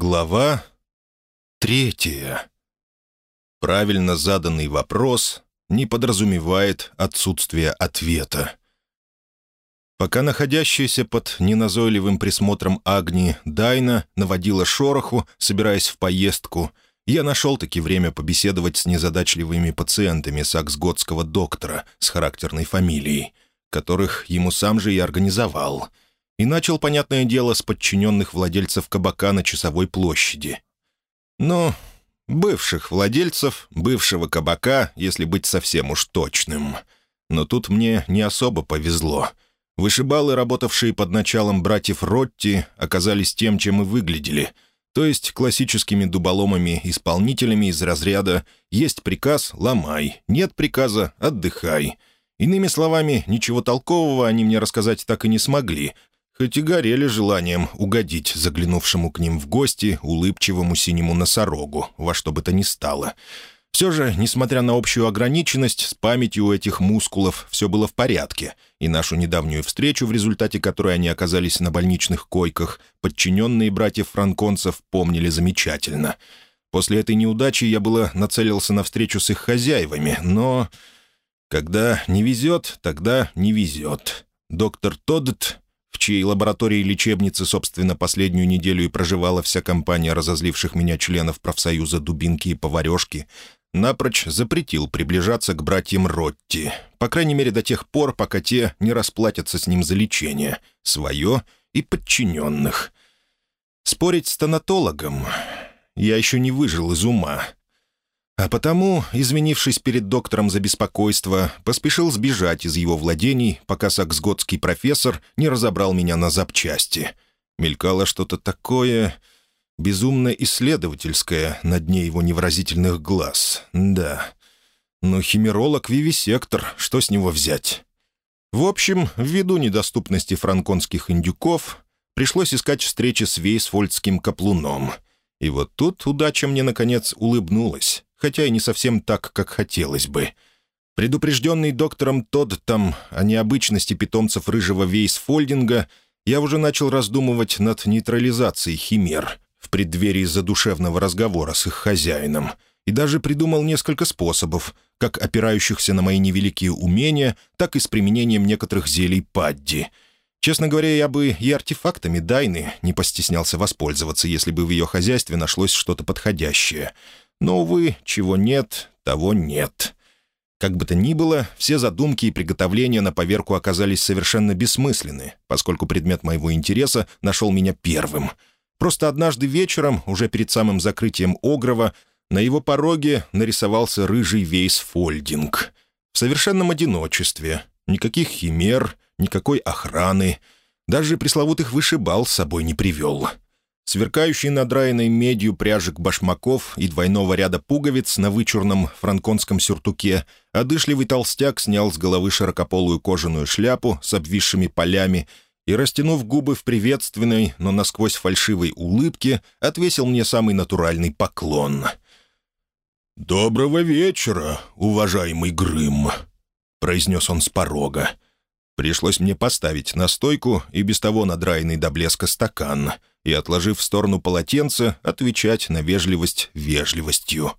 Глава третья. Правильно заданный вопрос не подразумевает отсутствие ответа. Пока находящаяся под неназойливым присмотром Агни Дайна наводила шороху, собираясь в поездку, я нашел-таки время побеседовать с незадачливыми пациентами саксготского доктора с характерной фамилией, которых ему сам же и организовал — и начал, понятное дело, с подчиненных владельцев кабака на Часовой площади. Но бывших владельцев, бывшего кабака, если быть совсем уж точным. Но тут мне не особо повезло. Вышибалы, работавшие под началом братьев Ротти, оказались тем, чем и выглядели — то есть классическими дуболомами-исполнителями из разряда «есть приказ — ломай, нет приказа — отдыхай». Иными словами, ничего толкового они мне рассказать так и не смогли, хоть и горели желанием угодить заглянувшему к ним в гости улыбчивому синему носорогу, во что бы то ни стало. Все же, несмотря на общую ограниченность, с памятью у этих мускулов все было в порядке, и нашу недавнюю встречу, в результате которой они оказались на больничных койках, подчиненные братьев франконцев помнили замечательно. После этой неудачи я было нацелился на встречу с их хозяевами, но... Когда не везет, тогда не везет. Доктор Тодд в чьей лаборатории лечебницы, собственно, последнюю неделю и проживала вся компания разозливших меня членов профсоюза «Дубинки» и «Поварешки», напрочь запретил приближаться к братьям Ротти, по крайней мере до тех пор, пока те не расплатятся с ним за лечение, свое и подчиненных. Спорить с тонатологом я еще не выжил из ума — а потому, извинившись перед доктором за беспокойство, поспешил сбежать из его владений, пока саксготский профессор не разобрал меня на запчасти. Мелькало что-то такое безумно исследовательское на дне его невразительных глаз. Да. Но химеролог вивисектор, что с него взять? В общем, ввиду недоступности франконских индюков, пришлось искать встречи с вейсфольдским каплуном. И вот тут удача мне, наконец, улыбнулась хотя и не совсем так, как хотелось бы. Предупрежденный доктором Тоддом о необычности питомцев рыжего вейсфольдинга, я уже начал раздумывать над нейтрализацией химер в преддверии задушевного разговора с их хозяином и даже придумал несколько способов, как опирающихся на мои невеликие умения, так и с применением некоторых зелий Падди — Честно говоря, я бы и артефактами Дайны не постеснялся воспользоваться, если бы в ее хозяйстве нашлось что-то подходящее. Но, увы, чего нет, того нет. Как бы то ни было, все задумки и приготовления на поверку оказались совершенно бессмысленны, поскольку предмет моего интереса нашел меня первым. Просто однажды вечером, уже перед самым закрытием Огрова, на его пороге нарисовался рыжий вейсфольдинг. В совершенном одиночестве. Никаких химер, никакой охраны. Даже пресловутых вышибал с собой не привел. Сверкающий надраенной медью пряжек башмаков и двойного ряда пуговиц на вычурном франконском сюртуке, одышливый толстяк снял с головы широкополую кожаную шляпу с обвисшими полями и, растянув губы в приветственной, но насквозь фальшивой улыбке, отвесил мне самый натуральный поклон. «Доброго вечера, уважаемый Грым», — произнес он с порога. Пришлось мне поставить на стойку и без того надраенный до блеска стакан — и, отложив в сторону полотенце, отвечать на вежливость вежливостью.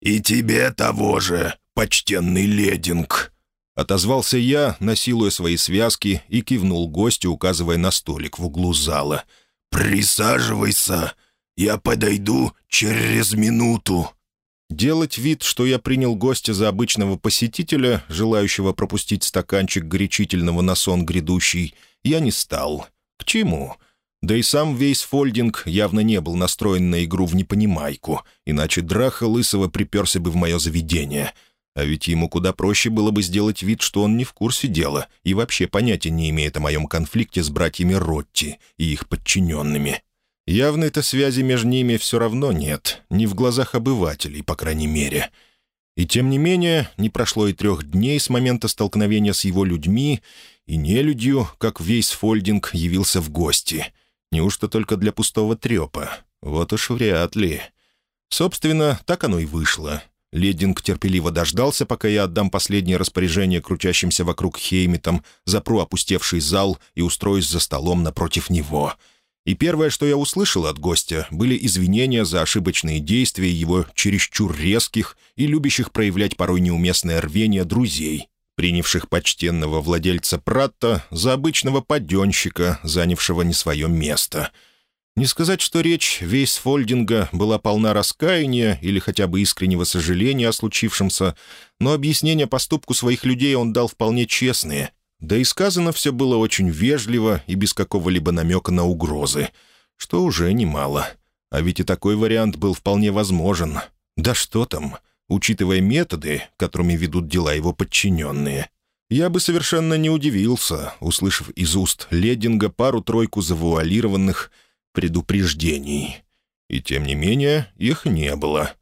«И тебе того же, почтенный лединг!» Отозвался я, насилуя свои связки, и кивнул гостю, указывая на столик в углу зала. «Присаживайся, я подойду через минуту». Делать вид, что я принял гостя за обычного посетителя, желающего пропустить стаканчик горячительного на сон грядущий, я не стал. К чему? Да и сам Вейсфольдинг явно не был настроен на игру в непонимайку, иначе Драха Лысого приперся бы в мое заведение. А ведь ему куда проще было бы сделать вид, что он не в курсе дела и вообще понятия не имеет о моем конфликте с братьями Ротти и их подчиненными. Явной-то связи между ними все равно нет, ни в глазах обывателей, по крайней мере. И тем не менее, не прошло и трех дней с момента столкновения с его людьми, и нелюдью, как Вейсфольдинг явился в гости — Неужто только для пустого трепа? Вот уж вряд ли. Собственно, так оно и вышло. Лединг терпеливо дождался, пока я отдам последнее распоряжение крутящимся вокруг Хеймитам, запру опустевший зал и устроюсь за столом напротив него. И первое, что я услышал от гостя, были извинения за ошибочные действия его чересчур резких и любящих проявлять порой неуместное рвение друзей, принявших почтенного владельца Пратта за обычного паденщика, занявшего не свое место. Не сказать, что речь Вейсфольдинга была полна раскаяния или хотя бы искреннего сожаления о случившемся, но объяснение поступку своих людей он дал вполне честные, да и сказано все было очень вежливо и без какого-либо намека на угрозы, что уже немало. А ведь и такой вариант был вполне возможен. Да что там, учитывая методы, которыми ведут дела его подчиненные. Я бы совершенно не удивился, услышав из уст Лединга пару-тройку завуалированных предупреждений. И тем не менее их не было.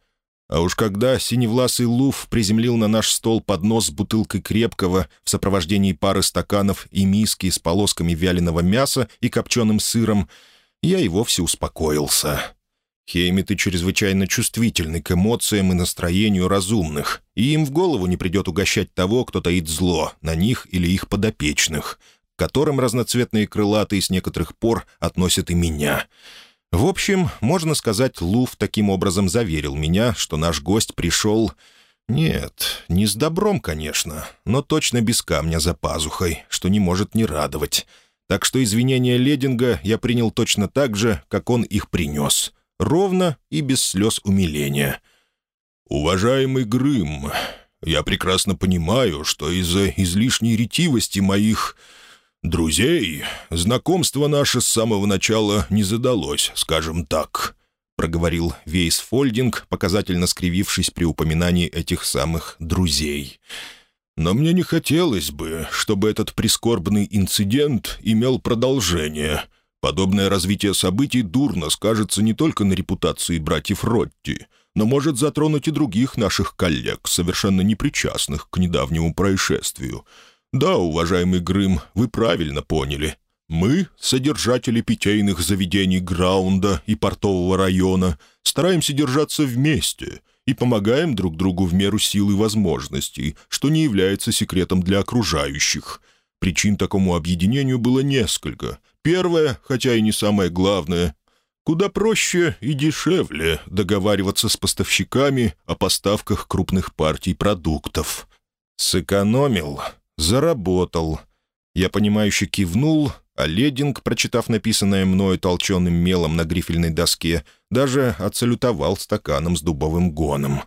А уж когда синевласый Луф приземлил на наш стол поднос с бутылкой крепкого в сопровождении пары стаканов и миски с полосками вяленого мяса и копченым сыром, я и вовсе успокоился. Хеймиты чрезвычайно чувствительны к эмоциям и настроению разумных, и им в голову не придет угощать того, кто таит зло на них или их подопечных, к которым разноцветные крылатые с некоторых пор относят и меня. В общем, можно сказать, Луф таким образом заверил меня, что наш гость пришел... Нет, не с добром, конечно, но точно без камня за пазухой, что не может не радовать. Так что извинения Лединга я принял точно так же, как он их принес — ровно и без слез умиления. «Уважаемый Грым, я прекрасно понимаю, что из-за излишней ретивости моих друзей знакомство наше с самого начала не задалось, скажем так», — проговорил Вейс Фольдинг, показательно скривившись при упоминании этих самых «друзей». «Но мне не хотелось бы, чтобы этот прискорбный инцидент имел продолжение, Подобное развитие событий дурно скажется не только на репутации братьев Ротти, но может затронуть и других наших коллег, совершенно непричастных к недавнему происшествию. Да, уважаемый Грым, вы правильно поняли. Мы, содержатели питейных заведений Граунда и портового района, стараемся держаться вместе и помогаем друг другу в меру сил и возможностей, что не является секретом для окружающих. Причин такому объединению было несколько — Первое, хотя и не самое главное, куда проще и дешевле договариваться с поставщиками о поставках крупных партий продуктов. Сэкономил, заработал. Я понимающе кивнул, а Лединг, прочитав написанное мною толченым мелом на грифельной доске, даже отсалютовал стаканом с дубовым гоном.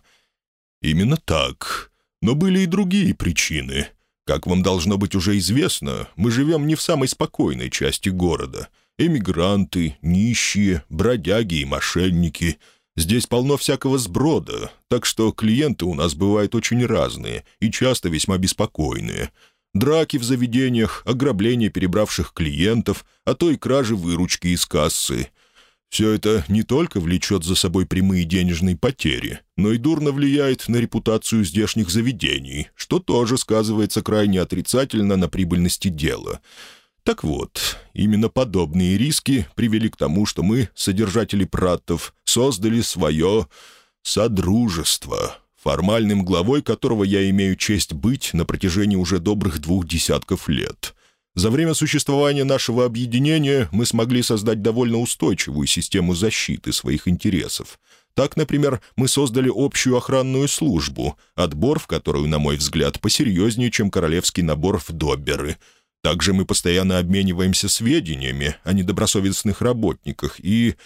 «Именно так. Но были и другие причины. Как вам должно быть уже известно, мы живем не в самой спокойной части города. Эмигранты, нищие, бродяги и мошенники. Здесь полно всякого сброда, так что клиенты у нас бывают очень разные и часто весьма беспокойные. Драки в заведениях, ограбление перебравших клиентов, а то и кражи выручки из кассы. Все это не только влечет за собой прямые денежные потери, но и дурно влияет на репутацию здешних заведений, что тоже сказывается крайне отрицательно на прибыльности дела. Так вот, именно подобные риски привели к тому, что мы, содержатели пратов, создали свое «содружество», формальным главой которого я имею честь быть на протяжении уже добрых двух десятков лет. За время существования нашего объединения мы смогли создать довольно устойчивую систему защиты своих интересов. Так, например, мы создали общую охранную службу, отбор в которую, на мой взгляд, посерьезнее, чем королевский набор в добберы. Также мы постоянно обмениваемся сведениями о недобросовестных работниках и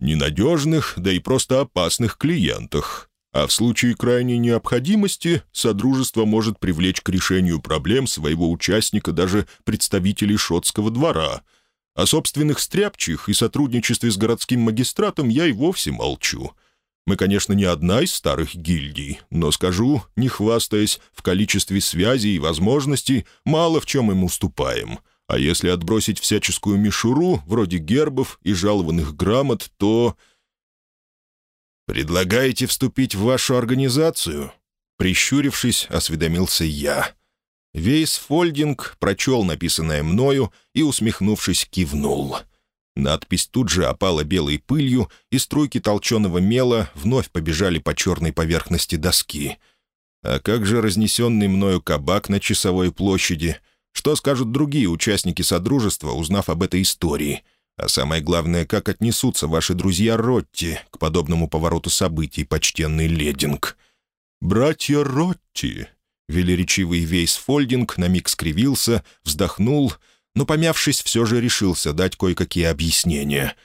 ненадежных, да и просто опасных клиентах. А в случае крайней необходимости Содружество может привлечь к решению проблем своего участника даже представителей шотского двора. О собственных стряпчих и сотрудничестве с городским магистратом я и вовсе молчу. Мы, конечно, не одна из старых гильдий, но, скажу, не хвастаясь, в количестве связей и возможностей мало в чем им уступаем. А если отбросить всяческую мишуру, вроде гербов и жалованных грамот, то «Предлагаете вступить в вашу организацию?» Прищурившись, осведомился я. Вейс Фольдинг прочел написанное мною и, усмехнувшись, кивнул. Надпись тут же опала белой пылью, и струйки толченого мела вновь побежали по черной поверхности доски. А как же разнесенный мною кабак на часовой площади? Что скажут другие участники Содружества, узнав об этой истории? А самое главное, как отнесутся ваши друзья Ротти к подобному повороту событий, почтенный Лединг. «Братья Ротти!» Велеречивый Вейсфольдинг на миг скривился, вздохнул, но, помявшись, все же решился дать кое-какие объяснения.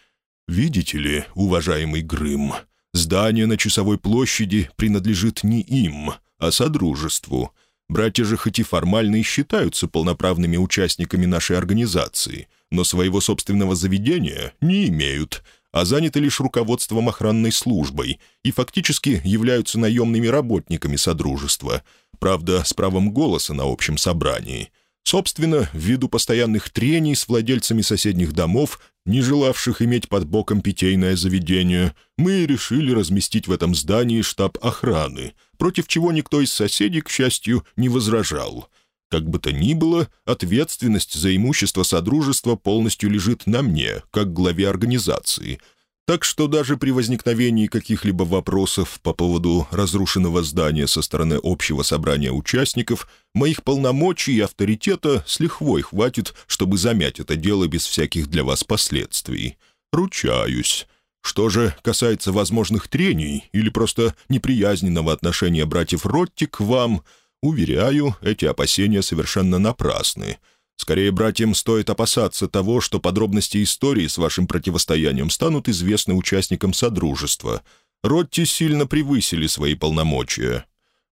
«Видите ли, уважаемый Грым, здание на Часовой площади принадлежит не им, а Содружеству. Братья же хоть и формально и считаются полноправными участниками нашей организации, но своего собственного заведения не имеют, а заняты лишь руководством охранной службой и фактически являются наемными работниками Содружества, правда, с правом голоса на общем собрании. Собственно, ввиду постоянных трений с владельцами соседних домов, не желавших иметь под боком питейное заведение, мы решили разместить в этом здании штаб охраны, против чего никто из соседей, к счастью, не возражал. Как бы то ни было, ответственность за имущество Содружества полностью лежит на мне, как главе организации — так что даже при возникновении каких-либо вопросов по поводу разрушенного здания со стороны общего собрания участников, моих полномочий и авторитета с лихвой хватит, чтобы замять это дело без всяких для вас последствий. Ручаюсь. Что же касается возможных трений или просто неприязненного отношения братьев Ротти к вам, уверяю, эти опасения совершенно напрасны — Скорее, братьям стоит опасаться того, что подробности истории с вашим противостоянием станут известны участникам Содружества. Ротти сильно превысили свои полномочия.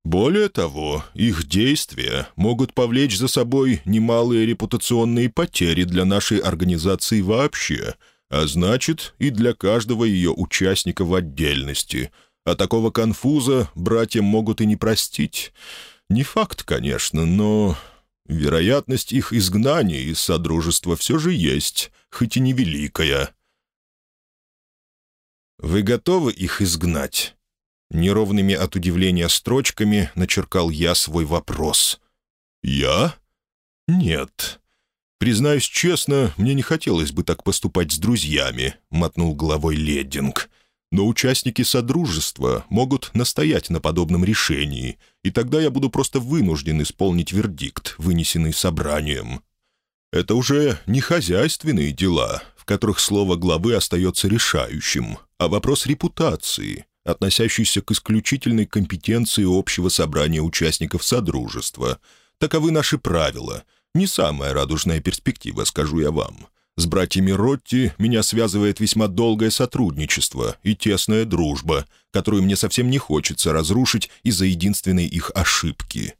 Более того, их действия могут повлечь за собой немалые репутационные потери для нашей организации вообще, а значит, и для каждого ее участника в отдельности. А такого конфуза братьям могут и не простить. Не факт, конечно, но Вероятность их изгнания из Содружества все же есть, хоть и невеликая. «Вы готовы их изгнать?» Неровными от удивления строчками начеркал я свой вопрос. «Я? Нет. Признаюсь честно, мне не хотелось бы так поступать с друзьями», — мотнул головой Леддинг но участники Содружества могут настоять на подобном решении, и тогда я буду просто вынужден исполнить вердикт, вынесенный собранием. Это уже не хозяйственные дела, в которых слово главы остается решающим, а вопрос репутации, относящийся к исключительной компетенции общего собрания участников Содружества. Таковы наши правила. Не самая радужная перспектива, скажу я вам. С братьями Ротти меня связывает весьма долгое сотрудничество и тесная дружба, которую мне совсем не хочется разрушить из-за единственной их ошибки.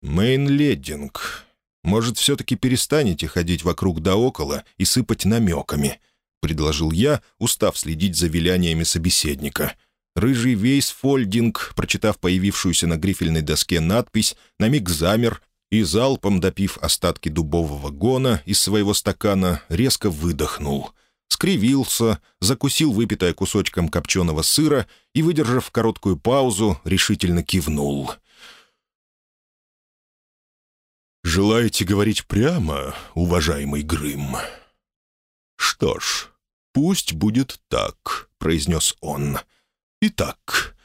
Мейн Леддинг, может, все-таки перестанете ходить вокруг да около и сыпать намеками?» — предложил я, устав следить за виляниями собеседника. Рыжий Вейс Фольдинг, прочитав появившуюся на грифельной доске надпись, на миг замер и, залпом допив остатки дубового гона из своего стакана, резко выдохнул. Скривился, закусил выпитое кусочком копченого сыра и, выдержав короткую паузу, решительно кивнул. «Желаете говорить прямо, уважаемый Грым?» «Что ж, пусть будет так», — произнес он. «Итак,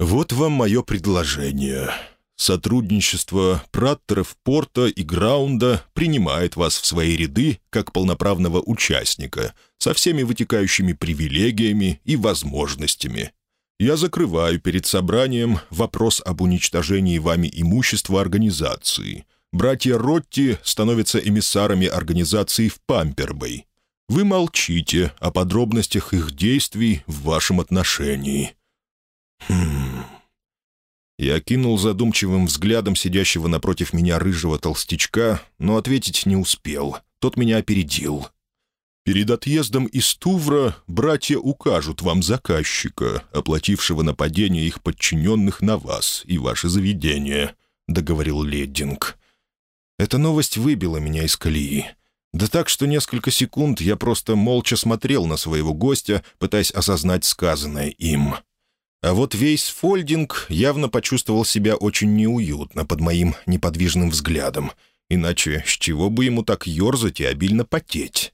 вот вам мое предложение». Сотрудничество Праттеров Порта и Граунда принимает вас в свои ряды как полноправного участника, со всеми вытекающими привилегиями и возможностями. Я закрываю перед собранием вопрос об уничтожении вами имущества организации. Братья Ротти становятся эмиссарами организации в Пампербэй. Вы молчите о подробностях их действий в вашем отношении. Хм... Я кинул задумчивым взглядом сидящего напротив меня рыжего толстячка, но ответить не успел. Тот меня опередил. «Перед отъездом из Тувра братья укажут вам заказчика, оплатившего нападение их подчиненных на вас и ваше заведение», — договорил Леддинг. Эта новость выбила меня из колеи. Да так, что несколько секунд я просто молча смотрел на своего гостя, пытаясь осознать сказанное им. А вот весь Фольдинг явно почувствовал себя очень неуютно под моим неподвижным взглядом. Иначе с чего бы ему так ерзать и обильно потеть?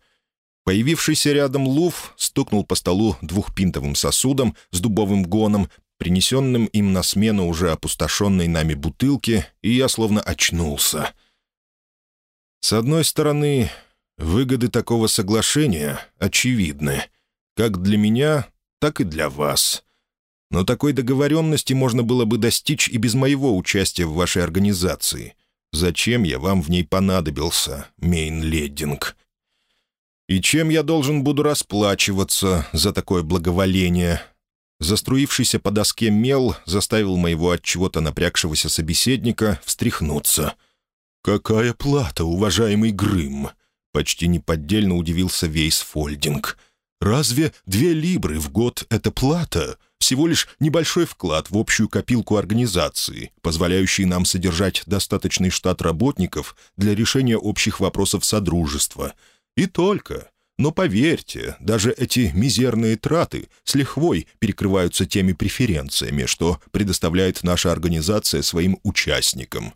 Появившийся рядом Луф стукнул по столу двухпинтовым сосудом с дубовым гоном, принесенным им на смену уже опустошенной нами бутылки, и я словно очнулся. С одной стороны, выгоды такого соглашения очевидны. Как для меня, так и для вас. Но такой договоренности можно было бы достичь и без моего участия в вашей организации. Зачем я вам в ней понадобился, Мейн-Леддинг? И чем я должен буду расплачиваться за такое благоволение?» Заструившийся по доске мел заставил моего от чего-то напрягшегося собеседника встряхнуться. «Какая плата, уважаемый Грым!» Почти неподдельно удивился Вейс Фольдинг. «Разве две либры в год — это плата? Всего лишь небольшой вклад в общую копилку организации, позволяющий нам содержать достаточный штат работников для решения общих вопросов Содружества. И только. Но поверьте, даже эти мизерные траты с лихвой перекрываются теми преференциями, что предоставляет наша организация своим участникам.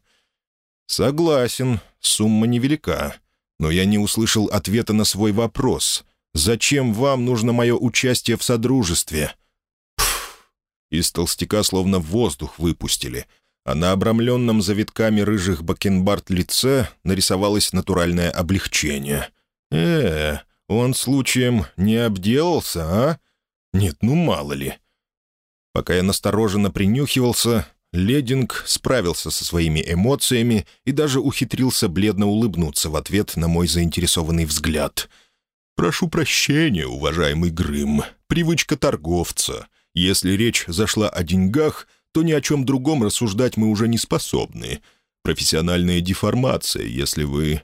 Согласен, сумма невелика, но я не услышал ответа на свой вопрос. Зачем вам нужно мое участие в Содружестве? Пфф, из толстяка словно воздух выпустили, а на обрамленном завитками рыжих бакенбард лице нарисовалось натуральное облегчение. «Э, он случаем не обделался, а? Нет, ну мало ли. Пока я настороженно принюхивался, Лединг справился со своими эмоциями и даже ухитрился бледно улыбнуться в ответ на мой заинтересованный взгляд. «Прошу прощения, уважаемый Грым. Привычка торговца. Если речь зашла о деньгах, то ни о чем другом рассуждать мы уже не способны. Профессиональная деформация, если вы...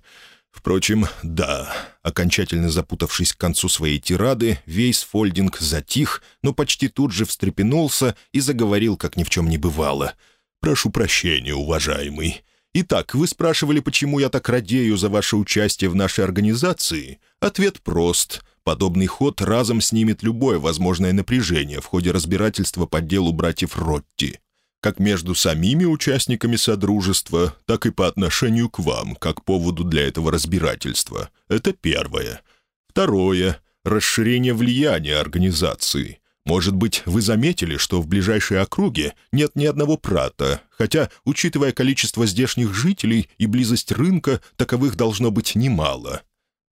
Впрочем, да, окончательно запутавшись к концу своей тирады, весь Фолдинг затих, но почти тут же встрепенулся и заговорил, как ни в чем не бывало. «Прошу прощения, уважаемый. Итак, вы спрашивали, почему я так радею за ваше участие в нашей организации? Ответ прост. Подобный ход разом снимет любое возможное напряжение в ходе разбирательства по делу братьев Ротти как между самими участниками Содружества, так и по отношению к вам, как поводу для этого разбирательства. Это первое. Второе — расширение влияния организации. Может быть, вы заметили, что в ближайшей округе нет ни одного прата, хотя, учитывая количество здешних жителей и близость рынка, таковых должно быть немало.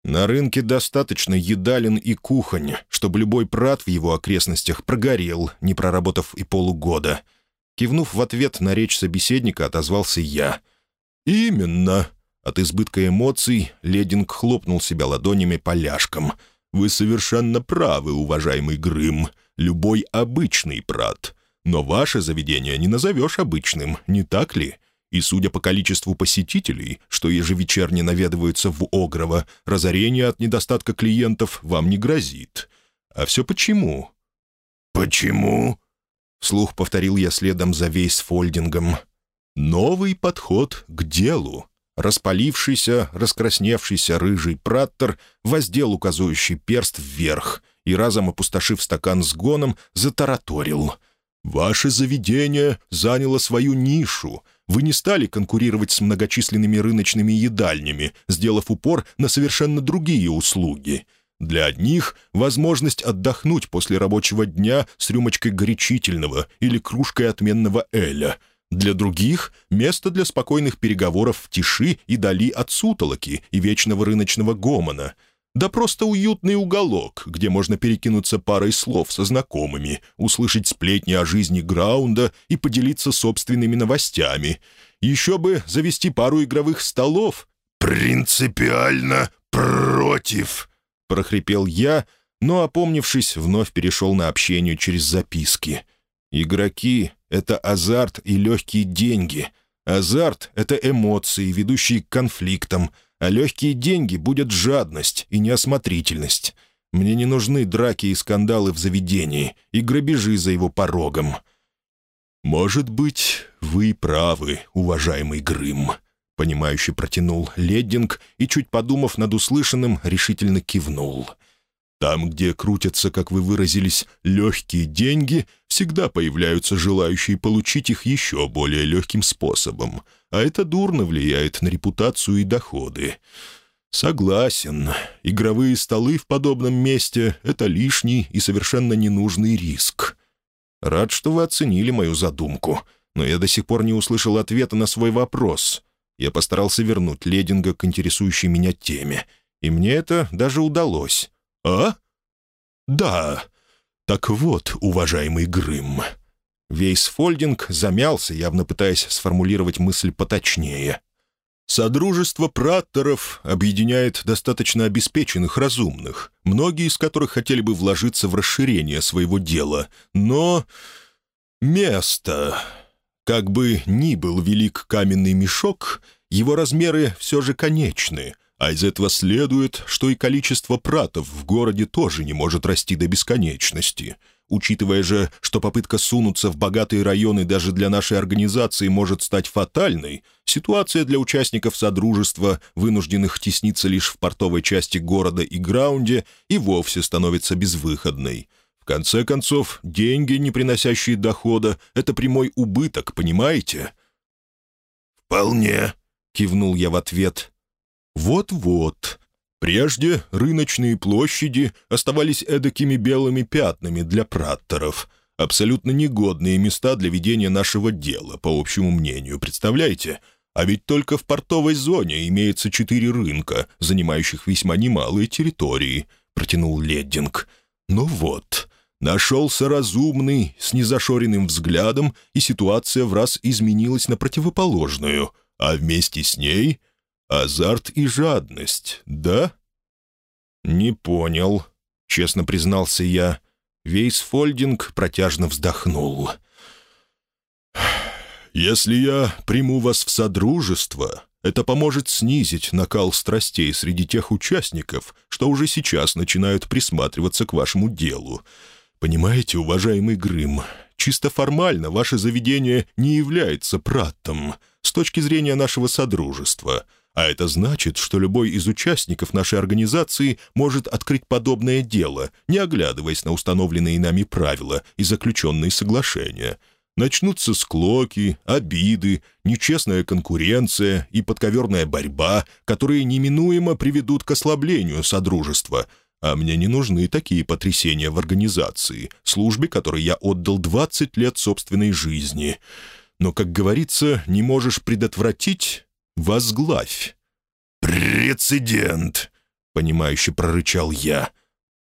На рынке достаточно едалин и кухонь, чтобы любой прат в его окрестностях прогорел, не проработав и полугода — Кивнув в ответ на речь собеседника, отозвался я. «Именно!» От избытка эмоций Лединг хлопнул себя ладонями поляшком. «Вы совершенно правы, уважаемый Грым. Любой обычный прат. Но ваше заведение не назовешь обычным, не так ли? И судя по количеству посетителей, что ежевечерне наведываются в Огрово, разорение от недостатка клиентов вам не грозит. А все почему?» «Почему?» Вслух повторил я следом за Вейсфольдингом. «Новый подход к делу». Распалившийся, раскрасневшийся рыжий праттер воздел указующий перст вверх и, разом опустошив стакан с гоном, затараторил. «Ваше заведение заняло свою нишу. Вы не стали конкурировать с многочисленными рыночными едальнями, сделав упор на совершенно другие услуги». Для одних — возможность отдохнуть после рабочего дня с рюмочкой горячительного или кружкой отменного эля. Для других — место для спокойных переговоров в тиши и дали от сутолоки и вечного рыночного гомона. Да просто уютный уголок, где можно перекинуться парой слов со знакомыми, услышать сплетни о жизни Граунда и поделиться собственными новостями. Еще бы завести пару игровых столов. «Принципиально против», прохрипел я, но, опомнившись, вновь перешел на общение через записки. «Игроки — это азарт и легкие деньги. Азарт — это эмоции, ведущие к конфликтам, а легкие деньги будут жадность и неосмотрительность. Мне не нужны драки и скандалы в заведении и грабежи за его порогом». «Может быть, вы правы, уважаемый Грым», понимающе протянул Леддинг и, чуть подумав над услышанным, решительно кивнул. «Там, где крутятся, как вы выразились, легкие деньги, всегда появляются желающие получить их еще более легким способом, а это дурно влияет на репутацию и доходы». «Согласен. Игровые столы в подобном месте — это лишний и совершенно ненужный риск. Рад, что вы оценили мою задумку, но я до сих пор не услышал ответа на свой вопрос. Я постарался вернуть Лединга к интересующей меня теме. И мне это даже удалось. «А? Да. Так вот, уважаемый Грым». Вейсфольдинг замялся, явно пытаясь сформулировать мысль поточнее. Содружество пратторов объединяет достаточно обеспеченных разумных, многие из которых хотели бы вложиться в расширение своего дела, но... место... Как бы ни был велик каменный мешок, его размеры все же конечны, а из этого следует, что и количество пратов в городе тоже не может расти до бесконечности — Учитывая же, что попытка сунуться в богатые районы даже для нашей организации может стать фатальной, ситуация для участников Содружества, вынужденных тесниться лишь в портовой части города и граунде, и вовсе становится безвыходной. В конце концов, деньги, не приносящие дохода, — это прямой убыток, понимаете? «Вполне», — кивнул я в ответ. «Вот-вот», Прежде рыночные площади оставались эдакими белыми пятнами для пратторов, абсолютно негодные места для ведения нашего дела, по общему мнению, представляете? А ведь только в портовой зоне имеется четыре рынка, занимающих весьма немалые территории, протянул Леддинг. Ну вот, нашелся разумный, с незашоренным взглядом, и ситуация в раз изменилась на противоположную, а вместе с ней Азарт и жадность, да?» «Не понял», — честно признался я. Вейсфольдинг протяжно вздохнул. «Если я приму вас в содружество, это поможет снизить накал страстей среди тех участников, что уже сейчас начинают присматриваться к вашему делу. Понимаете, уважаемый Грым, чисто формально ваше заведение не является праттом с точки зрения нашего содружества — а это значит, что любой из участников нашей организации может открыть подобное дело, не оглядываясь на установленные нами правила и заключенные соглашения. Начнутся склоки, обиды, нечестная конкуренция и подковерная борьба, которые неминуемо приведут к ослаблению Содружества. А мне не нужны такие потрясения в организации, службе которой я отдал 20 лет собственной жизни. Но, как говорится, не можешь предотвратить возглавь». «Прецедент», — понимающе прорычал я.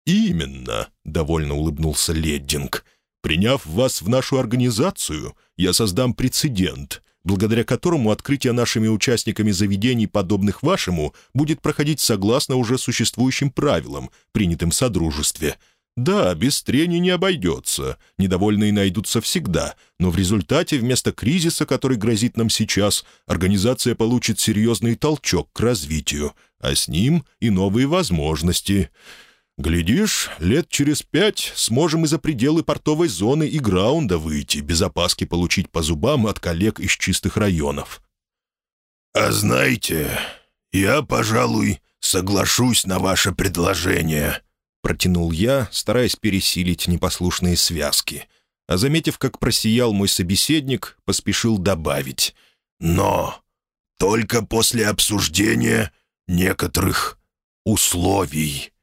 «Именно», — довольно улыбнулся Леддинг. «Приняв вас в нашу организацию, я создам прецедент, благодаря которому открытие нашими участниками заведений, подобных вашему, будет проходить согласно уже существующим правилам, принятым в Содружестве». Да, без трений не обойдется, недовольные найдутся всегда, но в результате вместо кризиса, который грозит нам сейчас, организация получит серьезный толчок к развитию, а с ним и новые возможности. Глядишь, лет через пять сможем и за пределы портовой зоны и граунда выйти, без опаски получить по зубам от коллег из чистых районов. «А знаете, я, пожалуй, соглашусь на ваше предложение», Протянул я, стараясь пересилить непослушные связки. А заметив, как просиял мой собеседник, поспешил добавить. «Но только после обсуждения некоторых условий».